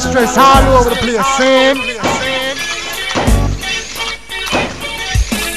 stress all over the place, same.